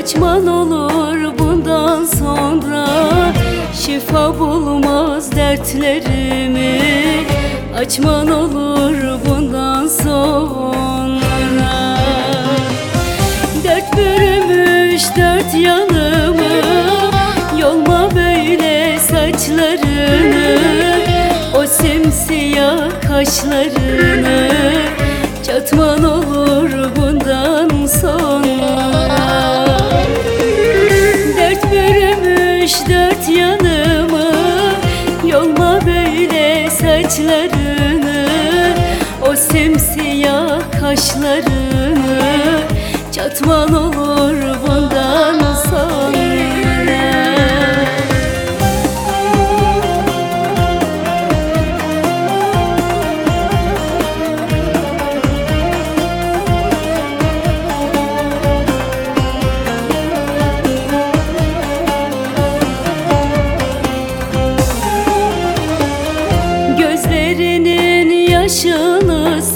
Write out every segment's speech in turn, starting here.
Açman olur bundan sonra? Şifa bulmaz dertlerimi Açman olur bundan sonra? Dört bürümüş dört yanımı Yolma böyle saçlarını O simsiyah kaşlarını Çatman olur saçlarını O simsiyah kaşlarını Çatman olur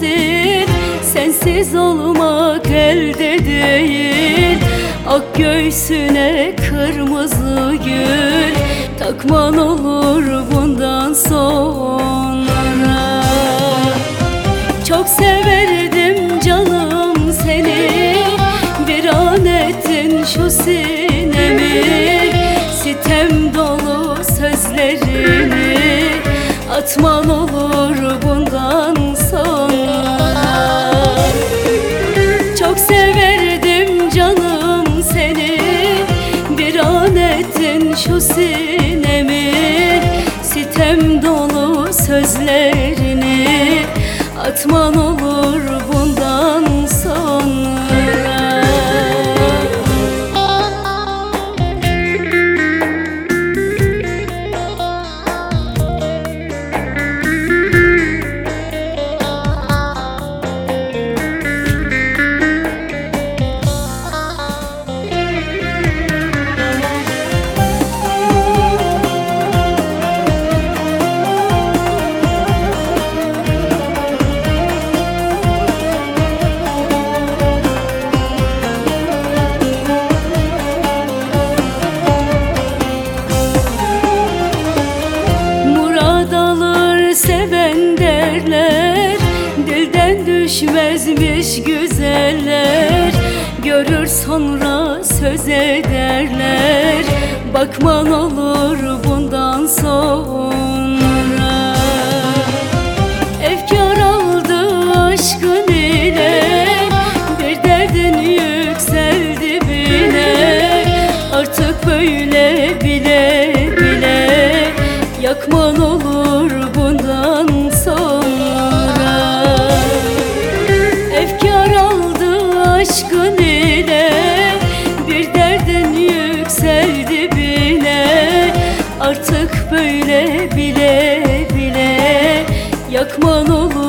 sil Sensiz olmak elde değil. Ak göğsüne kırmızı gül. Takman olur bundan sonra. Çok severdim canım seni. Bir an ettin şu sinemi. Sitem dolu sözlerini Atman olur bundan Atman olur seven derler Dilden düşmezmiş güzeller. Görür sonra söz ederler Bakman olur bundan sonra Artık böyle bile bile Yakman olur